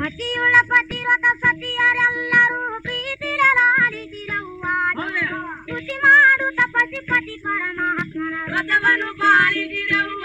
ಮತಿಯುಳ್ಳ ಪತಿರತ ಸತಿಯರೆಲ್ಲರೂ ಪ್ರೀತಿರಲಾಡಿದಿರವ್ವ ತುಸಿ ಮಾಡು ತಪಸಿ ಪತಿ ಪರಮಾತ್ಮನ ವ್ರತವನ್ನು ಪಾಲಿಸಿದವ್ವ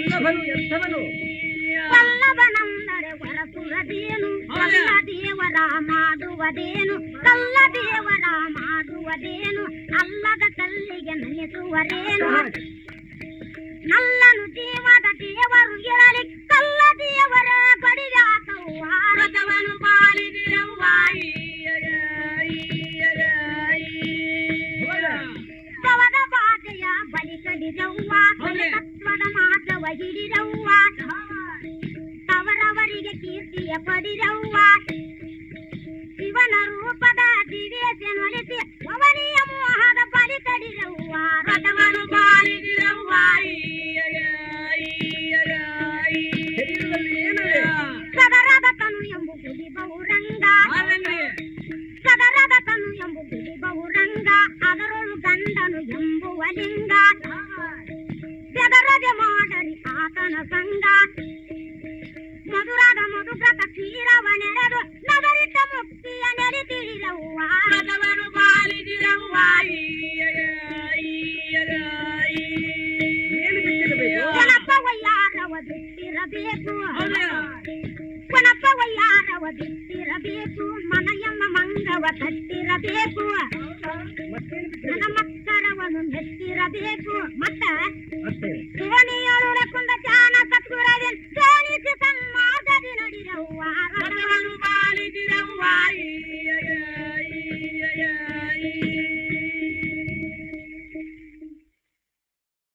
ವಲ್ಲಭನು ಎಂಥವನು. ಕಲ್ಲವನಂದರೆ ಹೊರಸುರದೇನು ಕಲ್ಲ ದೇವರ ಮಾಡುವುದೇನು ಕಲ್ಲ ದೇವರ ಮಾಡುವುದೇನು ಅಲ್ಲದ ಕಲ್ಲಿಗೆ ನೆನೆಸುವರೇನು? ನಲ್ಲನು ಜೀವದ ದೇವರು ಇರಲಿ ಕಲ್ಲ ದೇವರ ಈಯಗ, ಈಯ. ಪವದ ಬಾಧೆಯ ಬಲಿ ಕಡಿದವ್ವ. ತತ್ವದ ಮಾರ್ಗವ ಹಿಡಿದವ್ವ ತವರವರಿಗೆ ಕೀರ್ತಿಯ ಪಡಿದವ್ವ ಶಿವನ ರೂಪದ ದಿವೇಶನೊಲಿಸಿ ಅವನಿಯ ಮೋಹದ ಬಲಿ ಕಡಿದವ್ವ ವ್ರತವನ್ನು ಪಾಲಿಸಿದವ್ವ ಈಯಗ, ಈಯಗ, ಶರೀರದಲ್ಲಿ ಈಯ. ಏನಿದೆ? ಸದರದ ತನು ಎಂಬು ಗುಡಿ ಬಹುರಂಗ ಹಾಗನ್ರಿ. ಸದರದ ತನು ಎಂಬು ಗುಡಿ ಬಹುರಂಗ ಅದರೊಳು ಗಂಡನು ಎಂಬುವ ಲಿಂಗ ಏನು ಬಿಟ್ಟಿರಬೇಕು? ಗಣಪವಯ್ಯಾರವ ಬಿಟ್ಟಿರಬೇಕು ಹೌದಾ? ಗಣಪವಯ್ಯಾರವ ಬಿಟ್ಟಿರಬೇಕು ಮನೆಯಮ್ಮ ಮಂಗವ ತಟ್ಟಿರಬೇಕು? ನನ್ನ ಮಕ್ಕಳವನ್ನು ಮೆಟ್ಟಿರಬೇಕು ಮತ್ತ